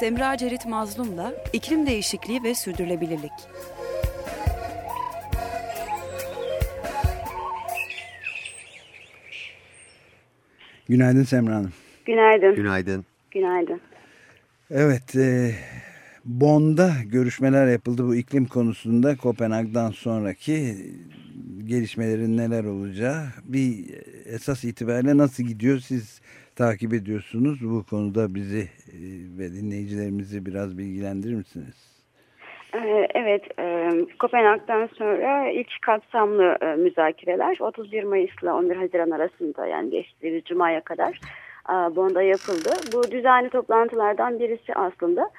Semra Cerit Mazlum'la iklim değişikliği ve sürdürülebilirlik. Günaydın Semra Hanım. Günaydın. Günaydın. Günaydın. Evet, e, Bonn'da görüşmeler yapıldı bu iklim konusunda Kopenhag'dan sonraki gelişmelerin neler olacağı bir esas itibariyle nasıl gidiyor siz takip ediyorsunuz bu konuda bizi e, ve dinleyicilerimizi biraz bilgilendirir misiniz? Ee, evet, e, Kopenhag'dan sonra ilk kapsamlı e, müzakereler 31 Mayıs ile 11 Haziran arasında yani geçtiğimiz Cuma'ya kadar Bonn'da yapıldı. Bu düzenli toplantılardan birisi aslında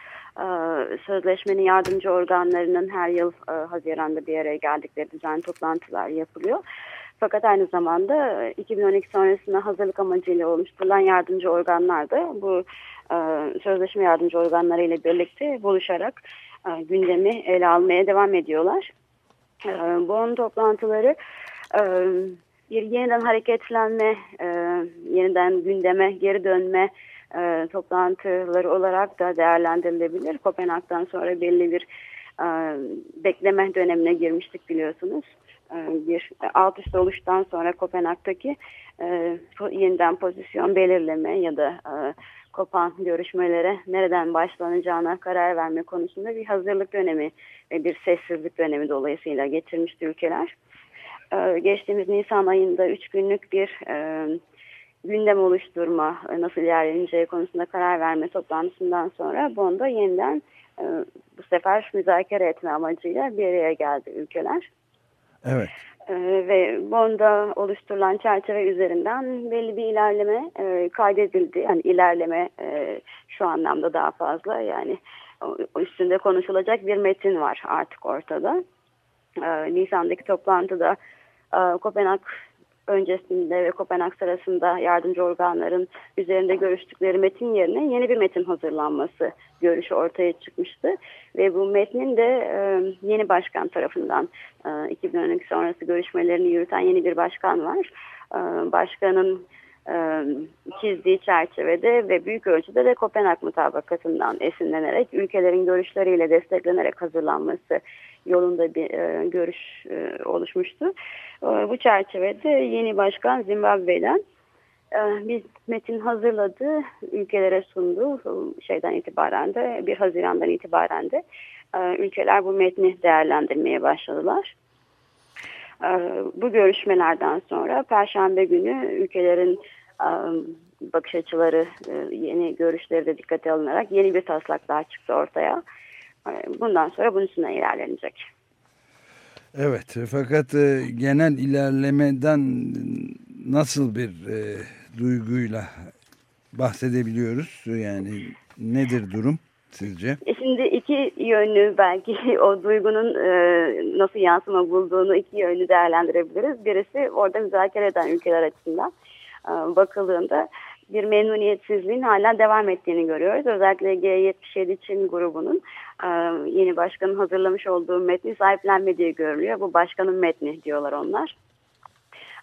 sözleşmenin yardımcı organlarının her yıl Haziran'da bir araya geldikleri düzenli toplantılar yapılıyor. Fakat aynı zamanda 2012 sonrasında hazırlık amacıyla oluşturulan yardımcı organlar da bu sözleşme yardımcı organları ile birlikte buluşarak e, gündemi ele almaya devam ediyorlar. E, Bon toplantıları e, bir yeniden hareketlenme, e, yeniden gündeme geri dönme e, toplantıları olarak da değerlendirilebilir. Kopenhag'dan sonra belli bir e, bekleme dönemine girmiştik biliyorsunuz. E, bir alt üst oluştan sonra Kopenhag'daki e, yeniden pozisyon belirleme ya da e, kopan görüşmelere nereden başlanacağına karar verme konusunda bir hazırlık dönemi ve bir sessizlik dönemi dolayısıyla getirmişti ülkeler. Ee, geçtiğimiz Nisan ayında üç günlük bir e, gündem oluşturma, e, nasıl ilerleneceği konusunda karar verme toplantısından sonra Bond'a yeniden e, bu sefer müzakere etme amacıyla bir araya geldi ülkeler. Evet. Ee, ve Bond'a oluşturulan çerçeve üzerinden belli bir ilerleme e, kaydedildi. Yani ilerleme e, şu anlamda daha fazla yani üstünde konuşulacak bir metin var artık ortada. E, Nisan'daki toplantıda e, Kopenhag öncesinde ve Kopenhag sırasında yardımcı organların üzerinde görüştükleri metin yerine yeni bir metin hazırlanması görüşü ortaya çıkmıştı. Ve bu metnin de e, yeni başkan tarafından e, 2012 sonrası görüşmelerini yürüten yeni bir başkan var. E, başkanın e, çizdiği çerçevede ve büyük ölçüde de Kopenhag mutabakatından esinlenerek ülkelerin görüşleriyle desteklenerek hazırlanması yolunda bir e, görüş e, oluşmuştu. Bu çerçevede yeni başkan Zimbabwe'den e, bir metin hazırladı, ülkelere sundu. Şeyden itibaren de 1 Haziran'dan itibaren de ülkeler bu metni değerlendirmeye başladılar. E, bu görüşmelerden sonra Perşembe günü ülkelerin e, bakış açıları, e, yeni görüşleri de dikkate alınarak yeni bir taslak daha çıktı ortaya. Bundan sonra bunun üstüne ilerlenecek. Evet fakat e, genel ilerlemeden nasıl bir duyguyla bahsedebiliyoruz? Yani nedir durum sizce? E şimdi iki yönlü belki o duygunun e, nasıl yansıma bulduğunu iki yönlü değerlendirebiliriz. Birisi orada müzakere eden ülkeler açısından e, bakıldığında bir memnuniyetsizliğin hala devam ettiğini görüyoruz. Özellikle G77 Çin grubunun e, yeni başkanın hazırlamış olduğu metni sahiplenmediği görülüyor. Bu başkanın metni diyorlar onlar.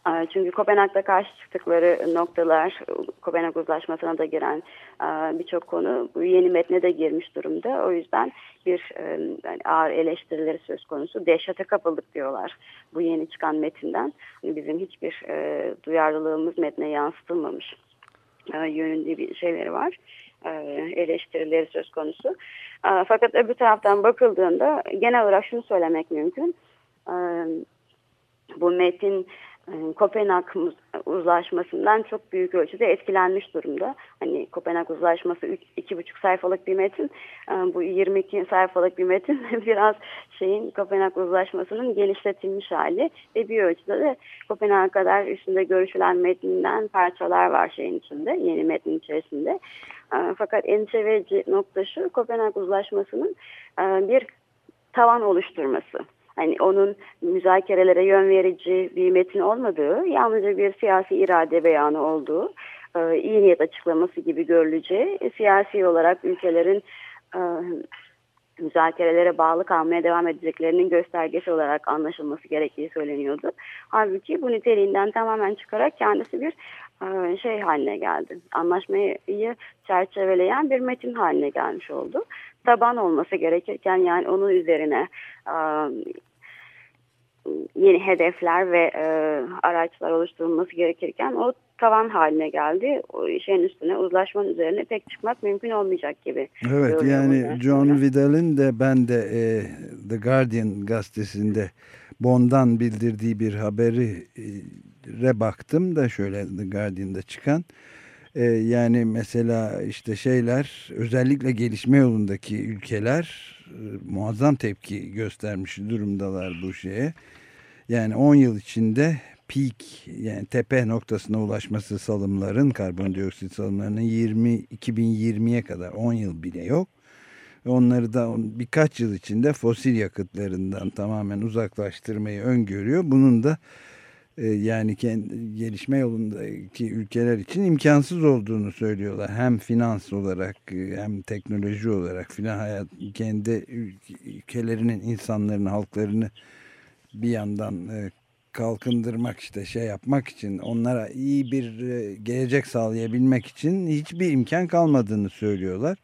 E, çünkü Kopenhag'da karşı çıktıkları noktalar, Kopenhag uzlaşmasına da giren e, birçok konu bu yeni metne de girmiş durumda. O yüzden bir yani ağır eleştirileri söz konusu. Dehşete kapıldık diyorlar bu yeni çıkan metinden. Hani bizim hiçbir duyarlılığımız metne yansıtılmamış e, yönünde bir şeyleri var. E, eleştirileri söz konusu. E, fakat öbür taraftan bakıldığında genel olarak şunu söylemek mümkün. E, bu metin e, Kopenhag uzlaşmasından çok büyük ölçüde etkilenmiş durumda. Hani Kopenhag uzlaşması üç, iki buçuk sayfalık bir metin, e, bu 22 sayfalık bir metin biraz şeyin Kopenhag uzlaşmasının genişletilmiş hali ve bir ölçüde de Kopenhag kadar üstünde görüşülen metinden parçalar var şeyin içinde, yeni metnin içerisinde. E, fakat endişe verici nokta şu, Kopenhag uzlaşmasının bir tavan oluşturması hani onun müzakerelere yön verici bir metin olmadığı, yalnızca bir siyasi irade beyanı olduğu, e, iyi niyet açıklaması gibi görüleceği, siyasi olarak ülkelerin e, müzakerelere bağlı kalmaya devam edeceklerinin göstergesi olarak anlaşılması gerektiği söyleniyordu. Halbuki bu niteliğinden tamamen çıkarak kendisi bir e, şey haline geldi. Anlaşmayı çerçeveleyen bir metin haline gelmiş oldu. Taban olması gerekirken yani onun üzerine e, yeni hedefler ve e, araçlar oluşturulması gerekirken o tavan haline geldi. O şeyin üstüne uzlaşmanın üzerine pek çıkmak mümkün olmayacak gibi. Evet yani John Vidal'in de ben de e, The Guardian gazetesinde Bond'dan bildirdiği bir haberi re baktım da şöyle The Guardian'da çıkan e, yani mesela işte şeyler özellikle gelişme yolundaki ülkeler e, muazzam tepki göstermiş durumdalar bu şeye. Yani 10 yıl içinde peak yani tepe noktasına ulaşması salımların karbondioksit salımlarının 20 2020'ye kadar 10 yıl bile yok. Onları da birkaç yıl içinde fosil yakıtlarından tamamen uzaklaştırmayı öngörüyor. Bunun da yani kendi, gelişme yolundaki ülkeler için imkansız olduğunu söylüyorlar. Hem finans olarak e, hem teknoloji olarak filan hayat kendi ülkelerinin insanlarını, halklarını bir yandan e, kalkındırmak işte şey yapmak için onlara iyi bir gelecek sağlayabilmek için hiçbir imkan kalmadığını söylüyorlar.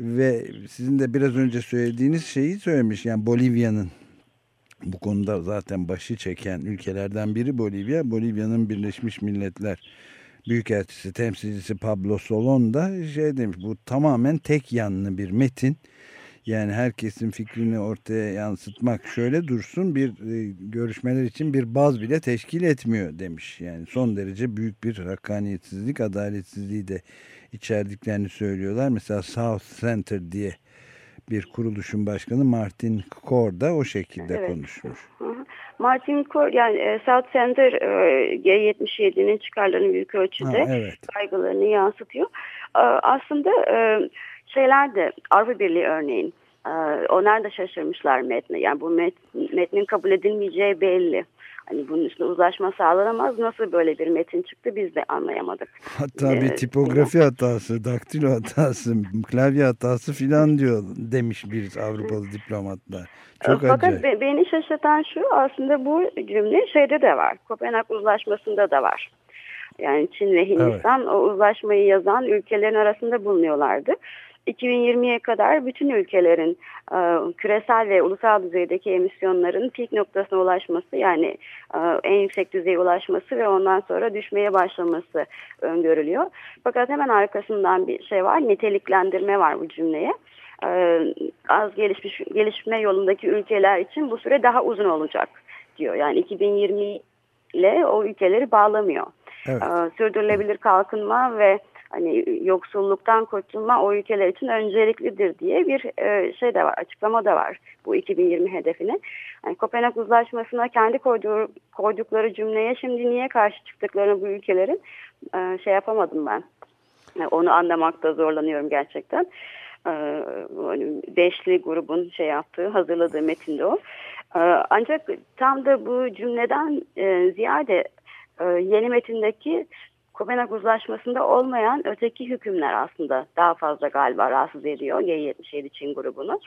Ve sizin de biraz önce söylediğiniz şeyi söylemiş yani Bolivya'nın bu konuda zaten başı çeken ülkelerden biri Bolivya. Bolivya'nın Birleşmiş Milletler Büyükelçisi, temsilcisi Pablo Solon da şey demiş bu tamamen tek yanlı bir metin. Yani herkesin fikrini ortaya yansıtmak şöyle dursun bir e, görüşmeler için bir baz bile teşkil etmiyor demiş. Yani son derece büyük bir hakkaniyetsizlik, adaletsizliği de içerdiklerini söylüyorlar. Mesela South Center diye bir kuruluşun başkanı Martin Kor da o şekilde evet. konuşmuş. Martin Kor yani e, South Center e, G77'nin çıkarlarını büyük ölçüde ha, evet. kaygılarını yansıtıyor. E, aslında şeyler de Avrupa Birliği örneğin onlar da şaşırmışlar metne. Yani bu met, metnin kabul edilmeyeceği belli. Hani bunun üstüne uzlaşma sağlanamaz. Nasıl böyle bir metin çıktı biz de anlayamadık. Hatta ee, bir tipografi hatası, daktilo hatası, klavye hatası filan diyor demiş bir Avrupalı diplomatlar. Çok Fakat acayip. beni şaşırtan şu aslında bu cümle şeyde de var. Kopenhag Uzlaşması'nda da var. Yani Çin ve Hindistan evet. o uzlaşmayı yazan ülkelerin arasında bulunuyorlardı. 2020'ye kadar bütün ülkelerin e, küresel ve ulusal düzeydeki emisyonların peak noktasına ulaşması yani e, en yüksek düzeye ulaşması ve ondan sonra düşmeye başlaması öngörülüyor. Fakat hemen arkasından bir şey var, niteliklendirme var bu cümleye. E, az gelişmiş gelişme yolundaki ülkeler için bu süre daha uzun olacak diyor. Yani 2020 ile o ülkeleri bağlamıyor. Evet. E, sürdürülebilir kalkınma ve hani yoksulluktan kurtulma o ülkeler için önceliklidir diye bir e, şey de var, açıklama da var bu 2020 hedefine. Yani Kopenhag Uzlaşması'na kendi koyduğu, koydukları cümleye şimdi niye karşı çıktıklarını bu ülkelerin e, şey yapamadım ben. Yani onu anlamakta zorlanıyorum gerçekten. E, hani beşli grubun şey yaptığı, hazırladığı metinde o. E, ancak tam da bu cümleden e, ziyade e, yeni metindeki Kopenhag Uzlaşması'nda olmayan öteki hükümler aslında daha fazla galiba rahatsız ediyor G77 Çin grubunu.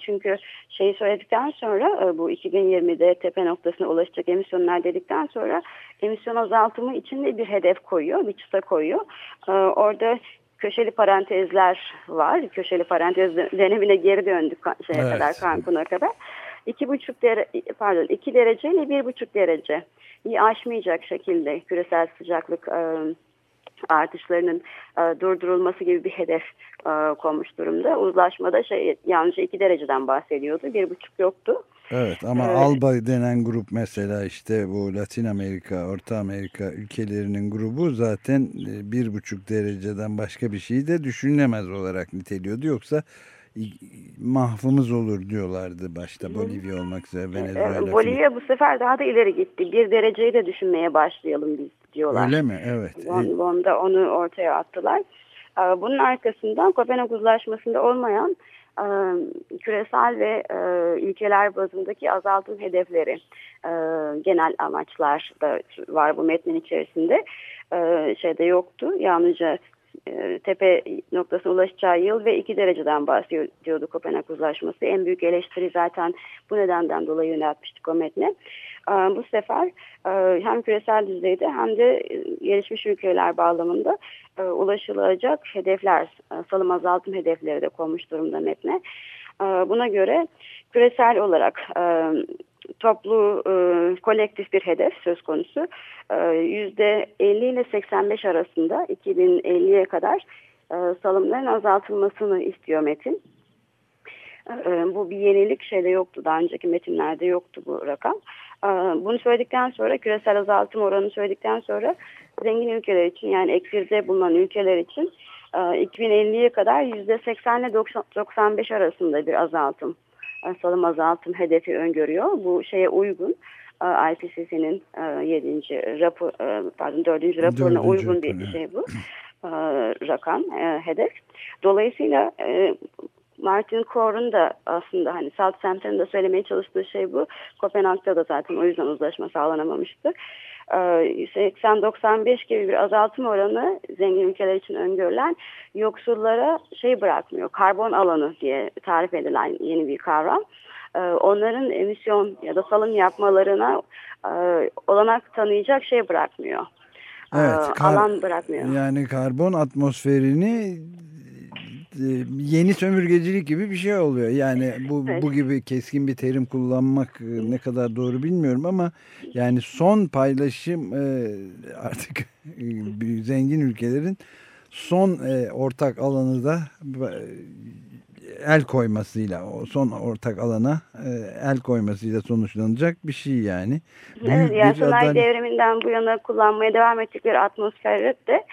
Çünkü şeyi söyledikten sonra e, bu 2020'de tepe noktasına ulaşacak emisyonlar dedikten sonra emisyon azaltımı için de bir hedef koyuyor, bir çıta koyuyor. Orada köşeli parantezler var. Köşeli parantez dönemine geri döndük şeye evet. kadar, Cancun'a kadar. İki buçuk derece, pardon iki derece ile bir buçuk derece aşmayacak şekilde küresel sıcaklık e, artışlarının e, durdurulması gibi bir hedef e, konmuş durumda. Uzlaşmada şey yalnızca iki dereceden bahsediyordu. Bir buçuk yoktu. Evet ama evet. ALBA denen grup mesela işte bu Latin Amerika, Orta Amerika ülkelerinin grubu zaten e, bir buçuk dereceden başka bir şeyi de düşünülemez olarak niteliyordu. Yoksa mahvımız olur diyorlardı başta Bolivya olmak üzere Venezuela. Bolivya bu sefer daha da ileri gitti. Bir dereceyi de düşünmeye başlayalım biz diyorlar. Öyle mi? Evet. Bon, Bon'da onu ortaya attılar. Bunun arkasından Kopenhag Uzlaşması'nda olmayan küresel ve ülkeler bazındaki azaltım hedefleri genel amaçlar da var bu metnin içerisinde şeyde yoktu. Yalnızca e, tepe noktasına ulaşacağı yıl ve iki dereceden bahsediyordu Kopenhag Uzlaşması. En büyük eleştiri zaten bu nedenden dolayı yöneltmiştik o metne. bu sefer hem küresel düzeyde hem de gelişmiş ülkeler bağlamında ulaşılacak hedefler, salım azaltım hedefleri de konmuş durumda metne. Buna göre küresel olarak toplu kolektif bir hedef söz konusu. Yüzde 50 ile 85 arasında 2050'ye kadar salımların azaltılmasını istiyor metin. Bu bir yenilik şeyde yoktu. Daha önceki metinlerde yoktu bu rakam. Bunu söyledikten sonra küresel azaltım oranını söyledikten sonra zengin ülkeler için yani eksirde bulunan ülkeler için 2050'ye kadar %80 ile 95 arasında bir azaltım, salım azaltım hedefi öngörüyor. Bu şeye uygun. IPCC'nin 7. rapor, pardon 4. raporuna uygun bir şey bu. rakam, hedef. Dolayısıyla Martin Kor'un da aslında hani Southampton'da söylemeye çalıştığı şey bu. Kopenhag'da da zaten o yüzden uzlaşma sağlanamamıştı. 80-95 ee, gibi bir azaltım oranı zengin ülkeler için öngörülen yoksullara şey bırakmıyor. Karbon alanı diye tarif edilen yeni bir kavram. Ee, onların emisyon ya da salım yapmalarına e, olanak tanıyacak şey bırakmıyor. Evet, alan bırakmıyor. Yani karbon atmosferini e, yeni sömürgecilik gibi bir şey oluyor. Yani bu evet. bu gibi keskin bir terim kullanmak e, ne kadar doğru bilmiyorum ama yani son paylaşım e, artık zengin ülkelerin son ortak alanı da el koymasıyla o son ortak alana el koymasıyla sonuçlanacak bir şey yani. Büyük evet yani sanayi devriminden bu yana kullanmaya devam ettikleri atmosferde de e,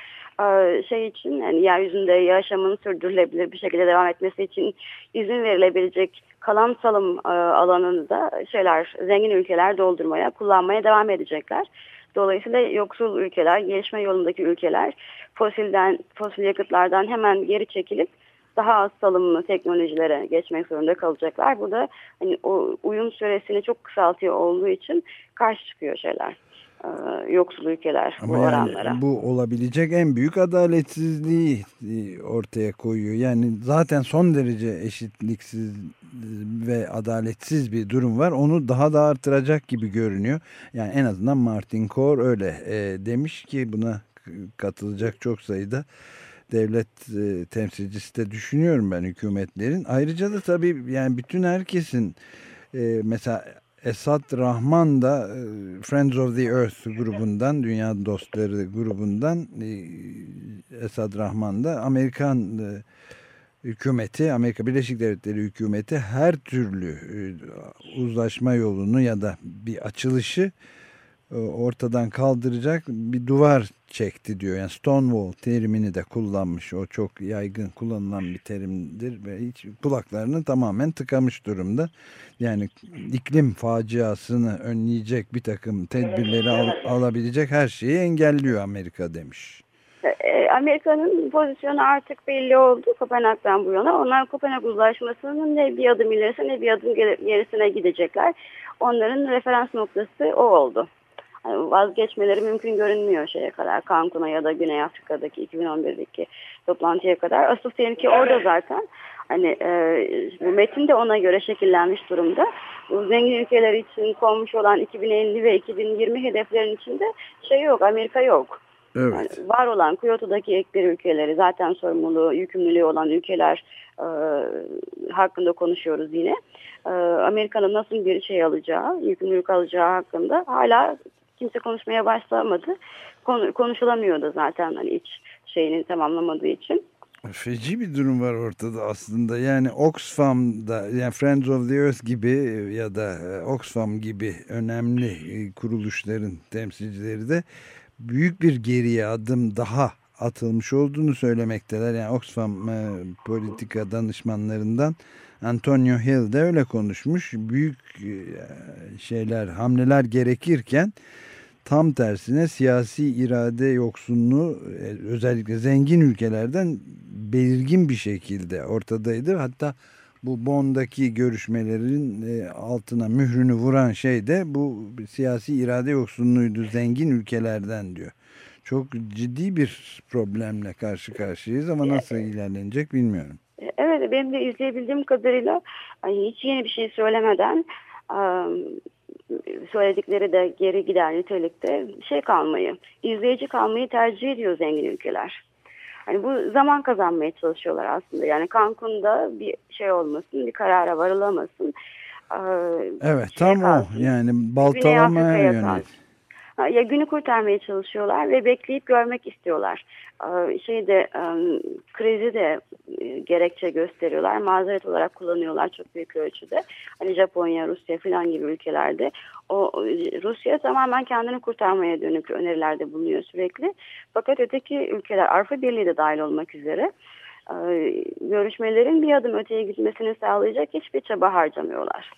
şey için yani yeryüzünde yaşamın sürdürülebilir bir şekilde devam etmesi için izin verilebilecek kalan salım e, alanını da şeyler zengin ülkeler doldurmaya kullanmaya devam edecekler. Dolayısıyla yoksul ülkeler, gelişme yolundaki ülkeler fosilden fosil yakıtlardan hemen geri çekilip daha az salımlı teknolojilere geçmek zorunda kalacaklar. Bu da hani o uyum süresini çok kısaltıyor olduğu için karşı çıkıyor şeyler. E, yoksul ülkeler Ama bu yani oranlara. Bu olabilecek en büyük adaletsizliği ortaya koyuyor. Yani zaten son derece eşitliksiz ve adaletsiz bir durum var. Onu daha da artıracak gibi görünüyor. Yani en azından Martin Kor öyle e, demiş ki buna katılacak çok sayıda devlet e, temsilcisi de düşünüyorum ben hükümetlerin. Ayrıca da tabii yani bütün herkesin e, mesela Esat Rahman da e, Friends of the Earth grubundan, Dünya Dostları grubundan e, Esad Rahman da Amerikan e, hükümeti, Amerika Birleşik Devletleri hükümeti her türlü uzlaşma yolunu ya da bir açılışı ortadan kaldıracak bir duvar çekti diyor. Yani Stonewall terimini de kullanmış. O çok yaygın kullanılan bir terimdir ve hiç kulaklarını tamamen tıkamış durumda. Yani iklim faciasını önleyecek bir takım tedbirleri al, alabilecek her şeyi engelliyor Amerika demiş. E, Amerika'nın pozisyonu artık belli oldu Kopenhag'dan bu yana. Onlar Kopenhag uzlaşmasının ne bir adım ilerisine ne bir adım gerisine gidecekler. Onların referans noktası o oldu. Vazgeçmeleri mümkün görünmüyor şeye kadar. Cancun'a ya da Güney Afrika'daki 2011'deki toplantıya kadar. Asıl tehlike orada zaten. Hani e, bu metin de ona göre şekillenmiş durumda. Bu zengin ülkeler için konmuş olan 2050 ve 2020 hedeflerin içinde şey yok, Amerika yok. Evet. Yani var olan Kyoto'daki ekber ülkeleri zaten sorumluluğu, yükümlülüğü olan ülkeler e, hakkında konuşuyoruz yine. E, Amerika'nın nasıl bir şey alacağı, yükümlülük alacağı hakkında hala kimse konuşmaya başlamadı. Konu, konuşulamıyor da zaten hani iç şeyini tamamlamadığı için. Feci bir durum var ortada aslında. Yani Oxfam'da yani Friends of the Earth gibi ya da e, Oxfam gibi önemli e, kuruluşların temsilcileri de büyük bir geriye adım daha atılmış olduğunu söylemekteler. Yani Oxfam e, politika danışmanlarından Antonio Hill de öyle konuşmuş. Büyük e, şeyler, hamleler gerekirken tam tersine siyasi irade yoksunluğu e, özellikle zengin ülkelerden belirgin bir şekilde ortadaydı. Hatta bu Bond'daki görüşmelerin e, altına mührünü vuran şey de bu siyasi irade yoksunluğuydu zengin ülkelerden diyor. Çok ciddi bir problemle karşı karşıyayız ama nasıl ilerlenecek bilmiyorum. Evet benim de izleyebildiğim kadarıyla hiç yeni bir şey söylemeden söyledikleri de geri gider nitelikte şey kalmayı, izleyici kalmayı tercih ediyor zengin ülkeler. Hani bu zaman kazanmaya çalışıyorlar aslında. Yani Cancun'da bir şey olmasın, bir karara varılamasın. Evet şey tam kalsın. o yani baltalamaya yönelik. Ya günü kurtarmaya çalışıyorlar ve bekleyip görmek istiyorlar. Şeyde krizi de e, gerekçe gösteriyorlar. Mazeret olarak kullanıyorlar çok büyük ölçüde. Hani Japonya, Rusya falan gibi ülkelerde. O Rusya tamamen kendini kurtarmaya dönük önerilerde bulunuyor sürekli. Fakat öteki ülkeler Avrupa Birliği de dahil olmak üzere görüşmelerin bir adım öteye gitmesini sağlayacak hiçbir çaba harcamıyorlar.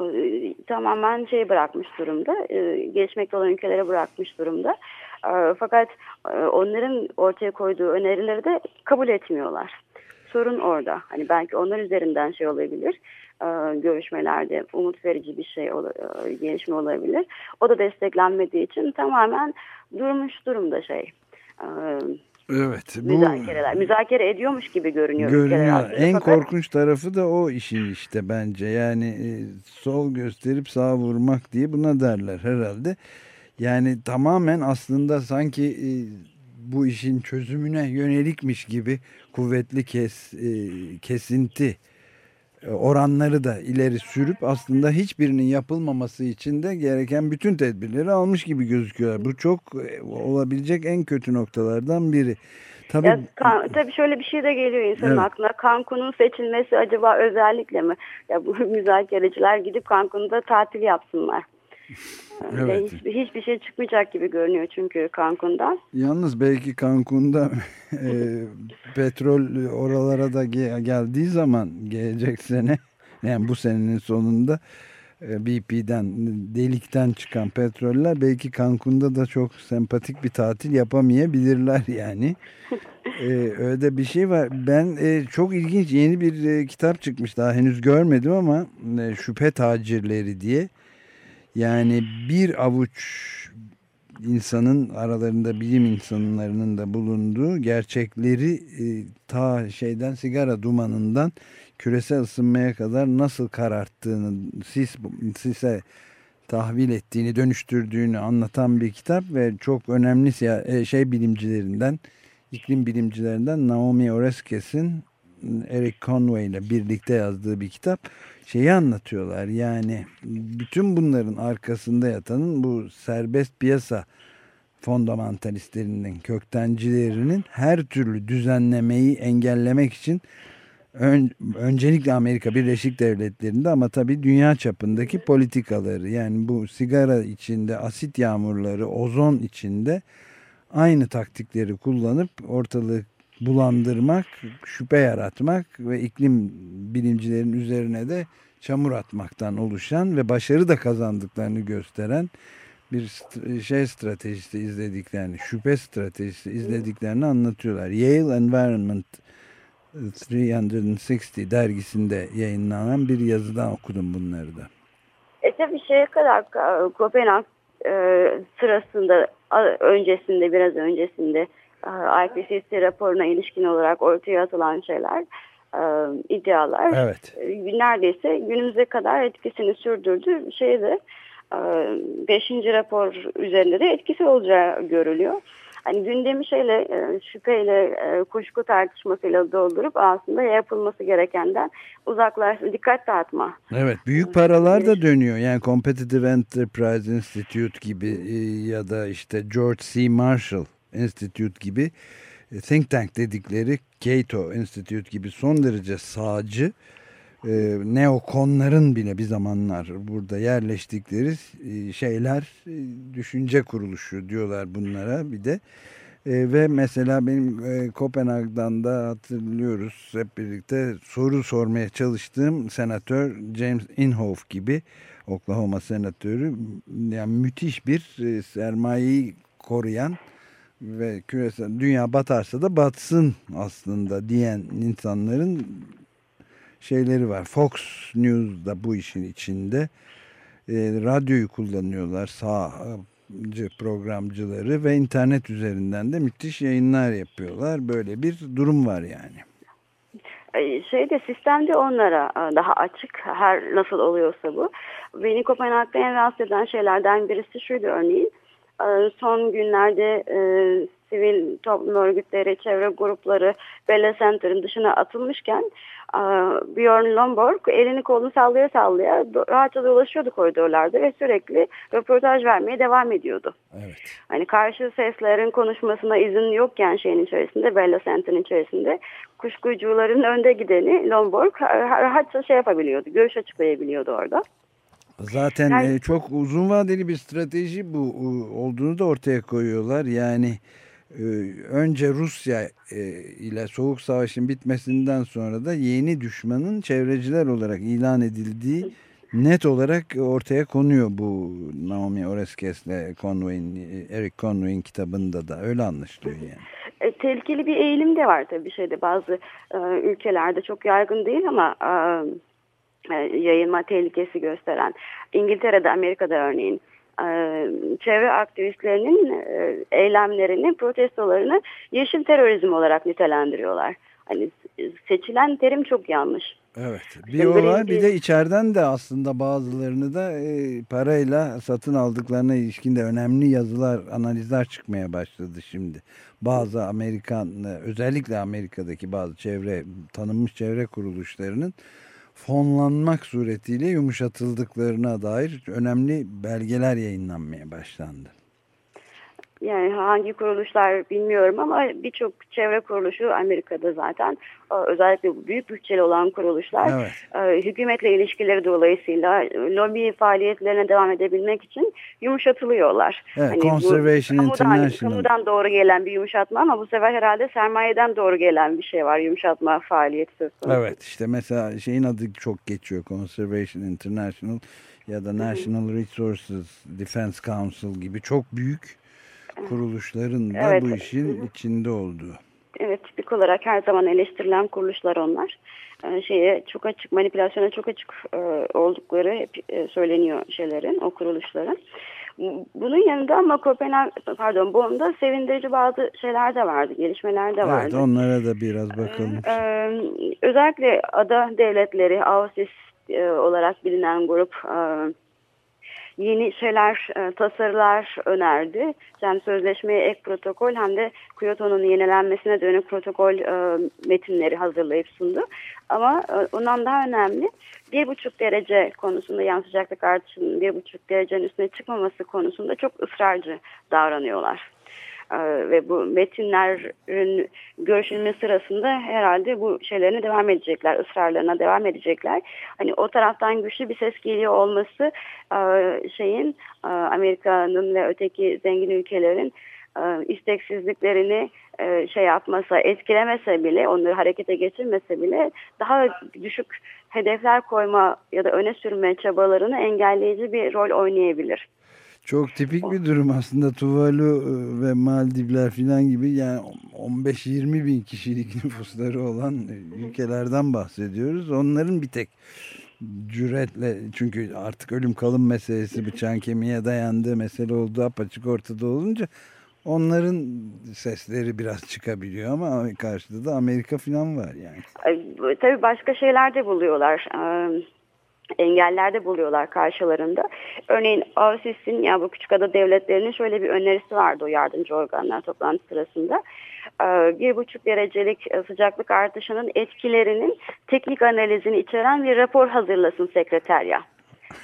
E, tamamen şey bırakmış durumda. E, gelişmekte olan ülkelere bırakmış durumda. E, fakat onların ortaya koyduğu önerileri de kabul etmiyorlar. Sorun orada. Hani belki onlar üzerinden şey olabilir. Görüşmelerde umut verici bir şey gelişme olabilir. O da desteklenmediği için tamamen durmuş durumda şey. Evet. Bu, müzakereler. Müzakere ediyormuş gibi görünüyor. Görünüyor. En Fakat, korkunç tarafı da o işin işte bence. Yani e, sol gösterip sağ vurmak diye buna derler herhalde. Yani tamamen aslında sanki e, bu işin çözümüne yönelikmiş gibi kuvvetli kes, e, kesinti oranları da ileri sürüp aslında hiçbirinin yapılmaması için de gereken bütün tedbirleri almış gibi gözüküyor. Bu çok e, olabilecek en kötü noktalardan biri. Tabii, ya, kan, tabii şöyle bir şey de geliyor insanın evet. aklına. Cancun'un seçilmesi acaba özellikle mi? Ya bu müzakereciler gidip Cancun'da tatil yapsınlar. Evet. Hiç, hiçbir şey çıkmayacak gibi görünüyor çünkü Cancun'dan. Yalnız belki Cancun'da e, petrol oralara da geldiği zaman gelecek sene yani bu senenin sonunda e, BP'den delikten çıkan petroller belki Cancun'da da çok sempatik bir tatil yapamayabilirler yani. ee, öyle bir şey var. Ben e, çok ilginç yeni bir e, kitap çıkmış daha henüz görmedim ama e, şüphe tacirleri diye. Yani bir avuç insanın aralarında bilim insanlarının da bulunduğu gerçekleri e, ta şeyden sigara dumanından küresel ısınmaya kadar nasıl kararttığını sis, sise tahvil ettiğini dönüştürdüğünü anlatan bir kitap ve çok önemli e, şey bilimcilerinden iklim bilimcilerinden Naomi Oreskes'in Eric Conway ile birlikte yazdığı bir kitap şeyi anlatıyorlar. Yani bütün bunların arkasında yatanın bu serbest piyasa fondamentalistlerinin, köktencilerinin her türlü düzenlemeyi engellemek için ön, öncelikle Amerika Birleşik Devletleri'nde ama tabii dünya çapındaki politikaları yani bu sigara içinde asit yağmurları, ozon içinde aynı taktikleri kullanıp ortalığı bulandırmak, şüphe yaratmak ve iklim bilimcilerin üzerine de çamur atmaktan oluşan ve başarı da kazandıklarını gösteren bir şey stratejisi izlediklerini, şüphe stratejisi izlediklerini anlatıyorlar. Yale Environment 360 dergisinde yayınlanan bir yazıdan okudum bunları da. E tabii şeye kadar Kopenhag e, sırasında öncesinde biraz öncesinde IPCC raporuna ilişkin olarak ortaya atılan şeyler, e, iddialar evet. E, neredeyse günümüze kadar etkisini sürdürdü. Şeyde e, beşinci rapor üzerinde de etkisi olacağı görülüyor. Hani gündemi şeyle şüpheyle kuşku tartışmasıyla doldurup aslında yapılması gerekenden uzaklaş dikkat dağıtma. Evet büyük paralar da dönüyor. Yani Competitive Enterprise Institute gibi ya da işte George C. Marshall Institute gibi e, think tank dedikleri Cato Institute gibi son derece sağcı e, neokonların bile bir zamanlar burada yerleştikleri e, şeyler e, düşünce kuruluşu diyorlar bunlara bir de. E, ve mesela benim e, Kopenhag'dan da hatırlıyoruz hep birlikte soru sormaya çalıştığım senatör James Inhofe gibi Oklahoma senatörü yani müthiş bir e, sermayeyi koruyan ve küresel dünya batarsa da batsın aslında diyen insanların şeyleri var. Fox News da bu işin içinde. E, radyoyu kullanıyorlar sağcı programcıları ve internet üzerinden de müthiş yayınlar yapıyorlar. Böyle bir durum var yani. Şeyde sistemde onlara daha açık her nasıl oluyorsa bu. beni Kopenhag'da en rahatsız eden şeylerden birisi şuydu örneğin. E, son günlerde e, sivil toplum örgütleri, çevre grupları Bella Center'ın dışına atılmışken e, Björn Lomborg elini kolunu sallaya sallaya rahatça dolaşıyordu koridorlarda ve sürekli röportaj vermeye devam ediyordu. Evet. Hani karşı seslerin konuşmasına izin yokken şeyin içerisinde, Bella Center'ın içerisinde kuşkucuların önde gideni Lomborg rahatça şey yapabiliyordu, görüş açıklayabiliyordu orada. Zaten yani, çok uzun vadeli bir strateji bu olduğunu da ortaya koyuyorlar. Yani ee, önce Rusya e, ile Soğuk Savaş'ın bitmesinden sonra da yeni düşmanın çevreciler olarak ilan edildiği net olarak ortaya konuyor bu Naomi Oreskes'le Conway'in, Eric Conway'in kitabında da öyle anlaşılıyor yani. E, tehlikeli bir eğilim de var tabii şeyde bazı e, ülkelerde çok yaygın değil ama e, e yayılma tehlikesi gösteren İngiltere'de Amerika'da örneğin e, çevre aktivistlerinin e, eylemlerini, protestolarını yeşil terörizm olarak nitelendiriyorlar. Hani seçilen terim çok yanlış. Evet. Bir o var bir de içeriden de aslında bazılarını da e, parayla satın aldıklarına ilişkin de önemli yazılar, analizler çıkmaya başladı şimdi. Bazı Amerikan, özellikle Amerika'daki bazı çevre, tanınmış çevre kuruluşlarının fonlanmak suretiyle yumuşatıldıklarına dair önemli belgeler yayınlanmaya başlandı. Yani hangi kuruluşlar bilmiyorum ama birçok çevre kuruluşu Amerika'da zaten özellikle büyük bütçeli olan kuruluşlar evet. E, hükümetle ilişkileri dolayısıyla lobi faaliyetlerine devam edebilmek için yumuşatılıyorlar. Evet, hani Conservation bu, kamudan, International. Kamudan doğru gelen bir yumuşatma ama bu sefer herhalde sermayeden doğru gelen bir şey var yumuşatma faaliyeti söz konusu. Evet işte mesela şeyin adı çok geçiyor Conservation International ya da National Resources Defense Council gibi çok büyük kuruluşların da evet. bu işin içinde olduğu. Evet tipik olarak her zaman eleştirilen kuruluşlar onlar. Ee, şeye çok açık manipülasyona çok açık e, oldukları hep e, söyleniyor şeylerin o kuruluşların. Bunun yanında ama Kopenhag pardon Bonn'da sevindirici bazı şeyler de vardı, gelişmeler de vardı. Evet onlara da biraz bakalım. Ee, özellikle ada devletleri, AOSIS e, olarak bilinen grup e, yeni şeyler, e, tasarılar önerdi. Hem sözleşmeye ek protokol hem de Kyoto'nun yenilenmesine dönük protokol e, metinleri hazırlayıp sundu. Ama e, ondan daha önemli bir buçuk derece konusunda yan sıcaklık artışının bir buçuk derecenin üstüne çıkmaması konusunda çok ısrarcı davranıyorlar. Ee, ve bu metinlerin görüşülme sırasında herhalde bu şeylerine devam edecekler, ısrarlarına devam edecekler. Hani o taraftan güçlü bir ses geliyor olması e, şeyin e, Amerika'nın ve öteki zengin ülkelerin e, isteksizliklerini şey yapmasa, etkilemese bile, onları harekete geçirmese bile daha düşük hedefler koyma ya da öne sürme çabalarını engelleyici bir rol oynayabilir. Çok tipik bir durum aslında Tuvalu e, ve Maldivler filan gibi yani 15-20 bin kişilik nüfusları olan ülkelerden bahsediyoruz. Onların bir tek cüretle çünkü artık ölüm kalım meselesi bıçağın kemiğe dayandığı mesele olduğu apaçık ortada olunca onların sesleri biraz çıkabiliyor ama karşıda da Amerika filan var yani. Tabii başka şeyler de buluyorlar engellerde buluyorlar karşılarında. Örneğin AOSİS'in ya bu küçük ada devletlerinin şöyle bir önerisi vardı o yardımcı organlar toplantı sırasında. Ee, bir buçuk derecelik e, sıcaklık artışının etkilerinin teknik analizini içeren bir rapor hazırlasın sekreterya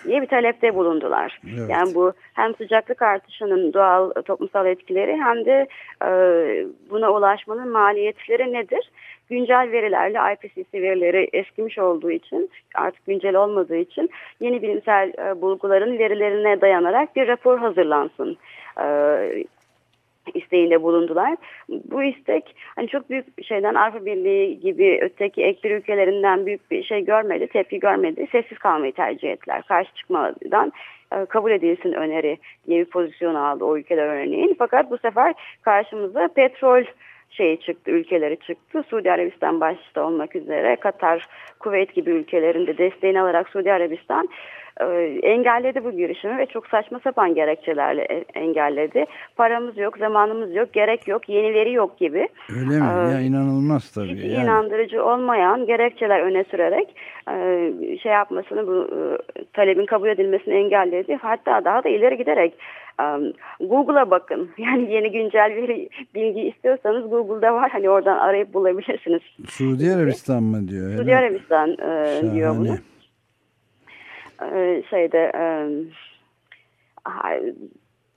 diye bir talepte bulundular. Evet. Yani bu hem sıcaklık artışının doğal toplumsal etkileri hem de e, buna ulaşmanın maliyetleri nedir? Güncel verilerle IPCC verileri eskimiş olduğu için artık güncel olmadığı için yeni bilimsel e, bulguların verilerine dayanarak bir rapor hazırlansın e, isteğinde bulundular. Bu istek hani çok büyük bir şeyden Avrupa Birliği gibi öteki ek bir ülkelerinden büyük bir şey görmedi, tepki görmedi. Sessiz kalmayı tercih ettiler. Karşı çıkmadan e, kabul edilsin öneri diye bir pozisyon aldı o ülkeler örneğin. Fakat bu sefer karşımıza petrol şeyi çıktı, ülkeleri çıktı. Suudi Arabistan başta olmak üzere Katar, Kuveyt gibi ülkelerin de desteğini alarak Suudi Arabistan engelledi bu girişimi ve çok saçma sapan gerekçelerle e, engelledi. Paramız yok, zamanımız yok, gerek yok, yenileri yok gibi. Öyle mi? Ee, ya inanılmaz tabii. Hiç yani. inandırıcı olmayan gerekçeler öne sürerek e, şey yapmasını bu e, talebin kabul edilmesini engelledi. Hatta daha da ileri giderek Google'a bakın. Yani yeni güncel bir bilgi istiyorsanız Google'da var. Hani oradan arayıp bulabilirsiniz. Suudi Arabistan mı diyor? Suudi Arabistan e, diyor bunu. E, şeyde e,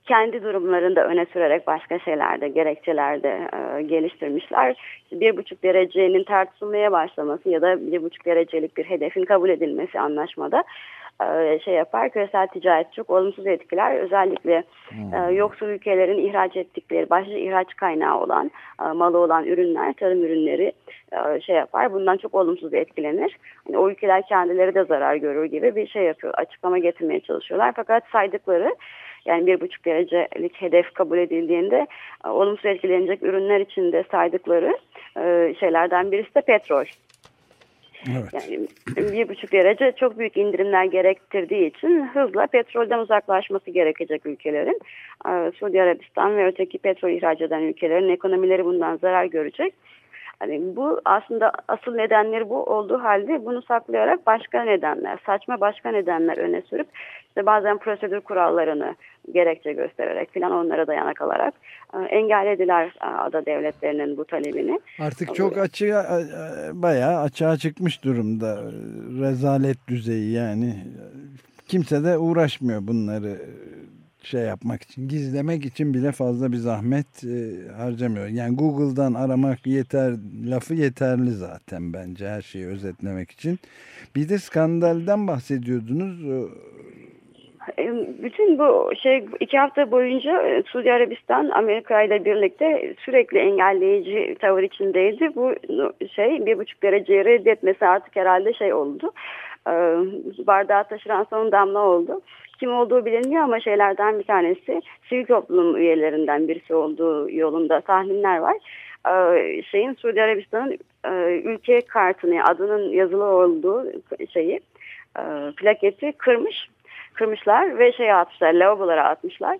kendi durumlarında öne sürerek başka şeylerde, gerekçelerde e, geliştirmişler. Bir buçuk derecenin tartışılmaya başlaması ya da bir buçuk derecelik bir hedefin kabul edilmesi anlaşmada şey yapar. Küresel ticaret çok olumsuz etkiler. Özellikle hmm. E, yoksul ülkelerin ihraç ettikleri, başlı ihraç kaynağı olan, e, malı olan ürünler, tarım ürünleri şey yapar. Bundan çok olumsuz etkilenir. Yani o ülkeler kendileri de zarar görür gibi bir şey yapıyor. Açıklama getirmeye çalışıyorlar. Fakat saydıkları yani bir buçuk derecelik hedef kabul edildiğinde olumsuz etkilenecek ürünler içinde saydıkları şeylerden birisi de petrol. Evet. Yani bir buçuk derece çok büyük indirimler gerektirdiği için hızla petrolden uzaklaşması gerekecek ülkelerin. Ee, Suudi Arabistan ve öteki petrol ihraç eden ülkelerin ekonomileri bundan zarar görecek. Hani bu aslında asıl nedenleri bu olduğu halde bunu saklayarak başka nedenler, saçma başka nedenler öne sürüp işte bazen prosedür kurallarını gerekçe göstererek filan onlara dayanak alarak e, engellediler e, ada devletlerinin bu talebini. Artık çok açığa bayağı açığa çıkmış durumda. Rezalet düzeyi yani. Kimse de uğraşmıyor bunları şey yapmak için gizlemek için bile fazla bir zahmet e, harcamıyor. Yani Google'dan aramak yeter lafı yeterli zaten bence her şeyi özetlemek için. Bir de skandaldan bahsediyordunuz. E, bütün bu şey iki hafta boyunca e, Suudi Arabistan Amerika ile birlikte sürekli engelleyici tavır içindeydi. Bu şey bir buçuk dereceyi reddetmesi artık herhalde şey oldu. E, bardağı taşıran son damla oldu. Kim olduğu bilinmiyor ama şeylerden bir tanesi sivil toplum üyelerinden birisi olduğu yolunda tahminler var. Şeyin Suudi Arabistan'ın ülke kartını adının yazılı olduğu şeyi plaketi kırmış kırmışlar ve şey atmışlar, lavabolara atmışlar.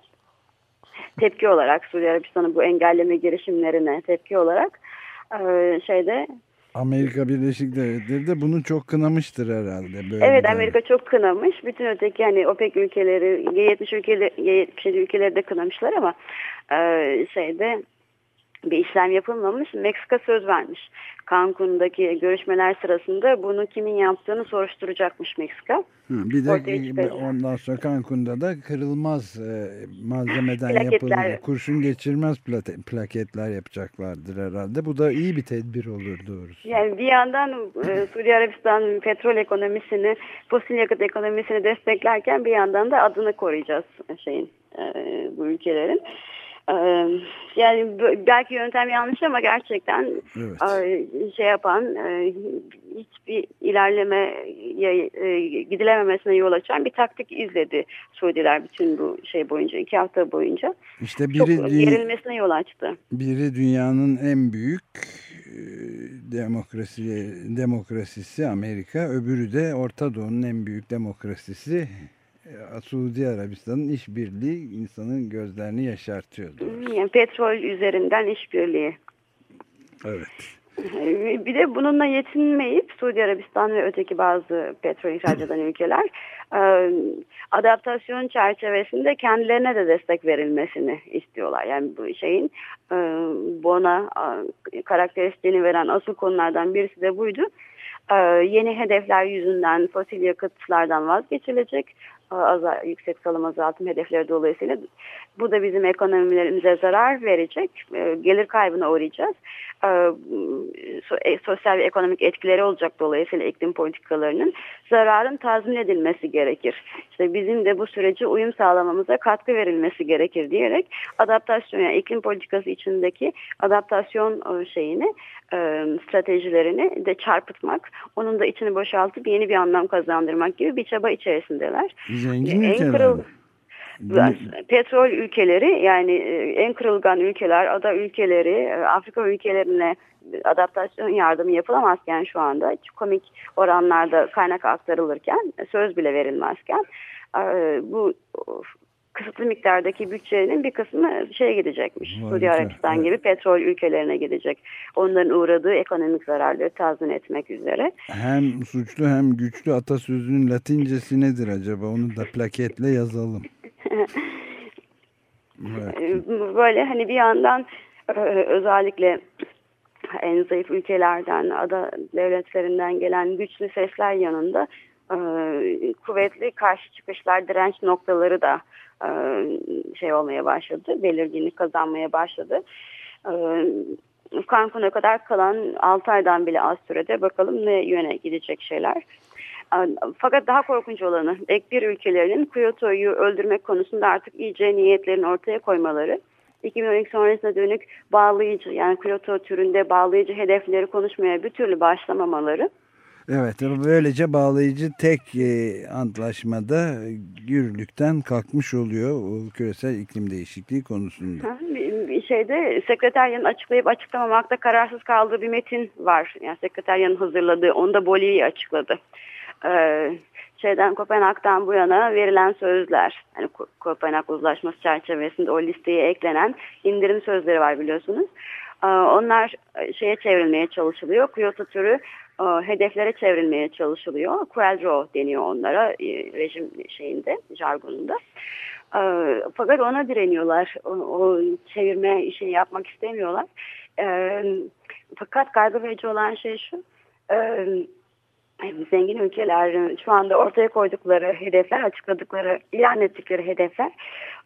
Tepki olarak Suriye Arabistan'ın bu engelleme girişimlerine tepki olarak e, şeyde Amerika Birleşik Devletleri de bunu çok kınamıştır herhalde. Böyle evet Amerika çok kınamış. Bütün öteki yani OPEC ülkeleri, G70 ülkeleri, G77 ülkeleri de kınamışlar ama e, şeyde bir işlem yapılmamış. Meksika söz vermiş. Cancun'daki görüşmeler sırasında bunu kimin yaptığını soruşturacakmış Meksika. Hı, bir de ondan sonra Cancun'da da kırılmaz e, malzemeden yapılır. Kurşun geçirmez plaketler yapacaklardır herhalde. Bu da iyi bir tedbir olur doğrusu. Yani bir yandan e, Suudi Arabistan petrol ekonomisini, fosil yakıt ekonomisini desteklerken bir yandan da adını koruyacağız şeyin e, bu ülkelerin. Yani belki yöntem yanlış ama gerçekten evet. şey yapan hiçbir ilerleme gidilememesine yol açan bir taktik izledi Suudiler bütün bu şey boyunca iki hafta boyunca. İşte biri Çok gerilmesine yol açtı. Biri dünyanın en büyük demokrasi demokrasisi Amerika, öbürü de Orta Doğu'nun en büyük demokrasisi Suudi Arabistan'ın işbirliği insanın gözlerini yaşartıyor. Yani petrol üzerinden işbirliği. Evet. Bir de bununla yetinmeyip Suudi Arabistan ve öteki bazı petrol ihraç eden ülkeler e, adaptasyon çerçevesinde kendilerine de destek verilmesini istiyorlar. Yani bu şeyin e, bona karakteristiğini veren asıl konulardan birisi de buydu. Yeni hedefler yüzünden fosil yakıtlardan vazgeçilecek azal, yüksek salım azaltım hedefleri dolayısıyla bu da bizim ekonomilerimize zarar verecek. E, gelir kaybına uğrayacağız. E, e, sosyal ve ekonomik etkileri olacak dolayısıyla iklim politikalarının zararın tazmin edilmesi gerekir. İşte bizim de bu süreci uyum sağlamamıza katkı verilmesi gerekir diyerek adaptasyon yani iklim politikası içindeki adaptasyon şeyini stratejilerini de çarpıtmak, onun da içini boşaltıp yeni bir anlam kazandırmak gibi bir çaba içerisindeler. Zengin ülkeler Petrol ülkeleri yani e, en kırılgan ülkeler, ada ülkeleri, e, Afrika ülkelerine adaptasyon yardımı yapılamazken şu anda komik oranlarda kaynak aktarılırken söz bile verilmezken e, bu kısıtlı miktardaki bütçenin bir kısmı şeye gidecekmiş. Harika, Suudi Arabistan evet. gibi petrol ülkelerine gidecek. Onların uğradığı ekonomik zararları tazmin etmek üzere. Hem suçlu hem güçlü atasözünün latincesi nedir acaba? Onu da plaketle yazalım. evet. Böyle hani bir yandan e, özellikle en zayıf ülkelerden, ada devletlerinden gelen güçlü sesler yanında e, kuvvetli karşı çıkışlar, direnç noktaları da şey olmaya başladı, belirginlik kazanmaya başladı. E, Cancun'a kadar kalan 6 aydan bile az sürede bakalım ne yöne gidecek şeyler. Fakat daha korkunç olanı ek bir ülkelerinin Kyoto'yu öldürmek konusunda artık iyice niyetlerini ortaya koymaları. 2012 sonrasına dönük bağlayıcı yani Kyoto türünde bağlayıcı hedefleri konuşmaya bir türlü başlamamaları. Evet böylece bağlayıcı tek e, antlaşmada yürürlükten kalkmış oluyor küresel iklim değişikliği konusunda. Şeyde sekreteryanın açıklayıp açıklamamakta kararsız kaldığı bir metin var. Yani sekreteryanın hazırladığı onu da Bolivya açıkladı. Ee, şeyden Kopenhag'dan bu yana verilen sözler, yani Kopenhag Uzlaşması çerçevesinde o listeye eklenen indirim sözleri var biliyorsunuz. Ee, onlar e, şeye çevrilmeye çalışılıyor. Kyoto türü e, hedeflere çevrilmeye çalışılıyor. Quadro deniyor onlara e, rejim şeyinde, jargonunda. Ee, fakat ona direniyorlar. O, o çevirme işini yapmak istemiyorlar. Fakat kaygı verici olan şey şu zengin ülkelerin şu anda ortaya koydukları hedefler, açıkladıkları, ilan ettikleri hedefler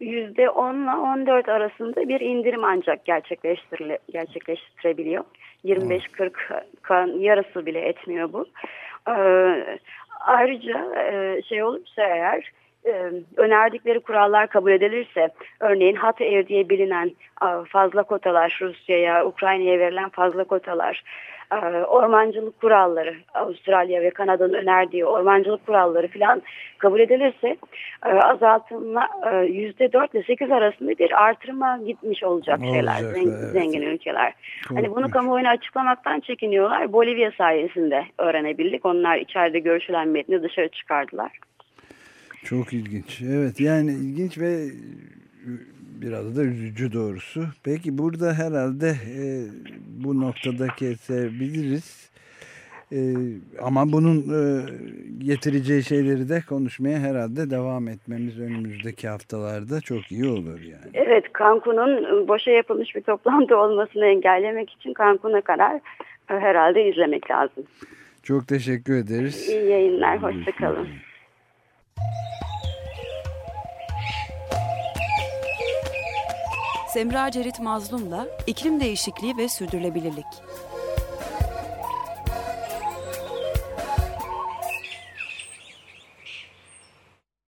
yüzde 10 ile 14 arasında bir indirim ancak gerçekleştirile, gerçekleştirebiliyor. 25-40 yarısı bile etmiyor bu. Ee, ayrıca e, şey olursa eğer e, önerdikleri kurallar kabul edilirse örneğin Hatı Ev diye bilinen fazla kotalar Rusya'ya, Ukrayna'ya verilen fazla kotalar e, ormancılık kuralları Avustralya ve Kanada'nın önerdiği ormancılık kuralları falan kabul edilirse e, azaltımla yüzde dört ile sekiz arasında bir artırma gitmiş olacak, olacak şeyler zengin, evet. zengin ülkeler. Çok hani bunu kamuoyuna açıklamaktan çekiniyorlar. Bolivya sayesinde öğrenebildik. Onlar içeride görüşülen metni dışarı çıkardılar. Çok ilginç. Evet yani ilginç ve biraz da üzücü doğrusu. Peki burada herhalde e, bu noktada kesebiliriz. E, ama bunun e, getireceği şeyleri de konuşmaya herhalde devam etmemiz önümüzdeki haftalarda çok iyi olur yani. Evet Cancun'un boşa yapılmış bir toplantı olmasını engellemek için Cancun'a kadar e, herhalde izlemek lazım. Çok teşekkür ederiz. İyi yayınlar. Hoşçakalın. Semra Cerit Mazlum'la iklim değişikliği ve sürdürülebilirlik.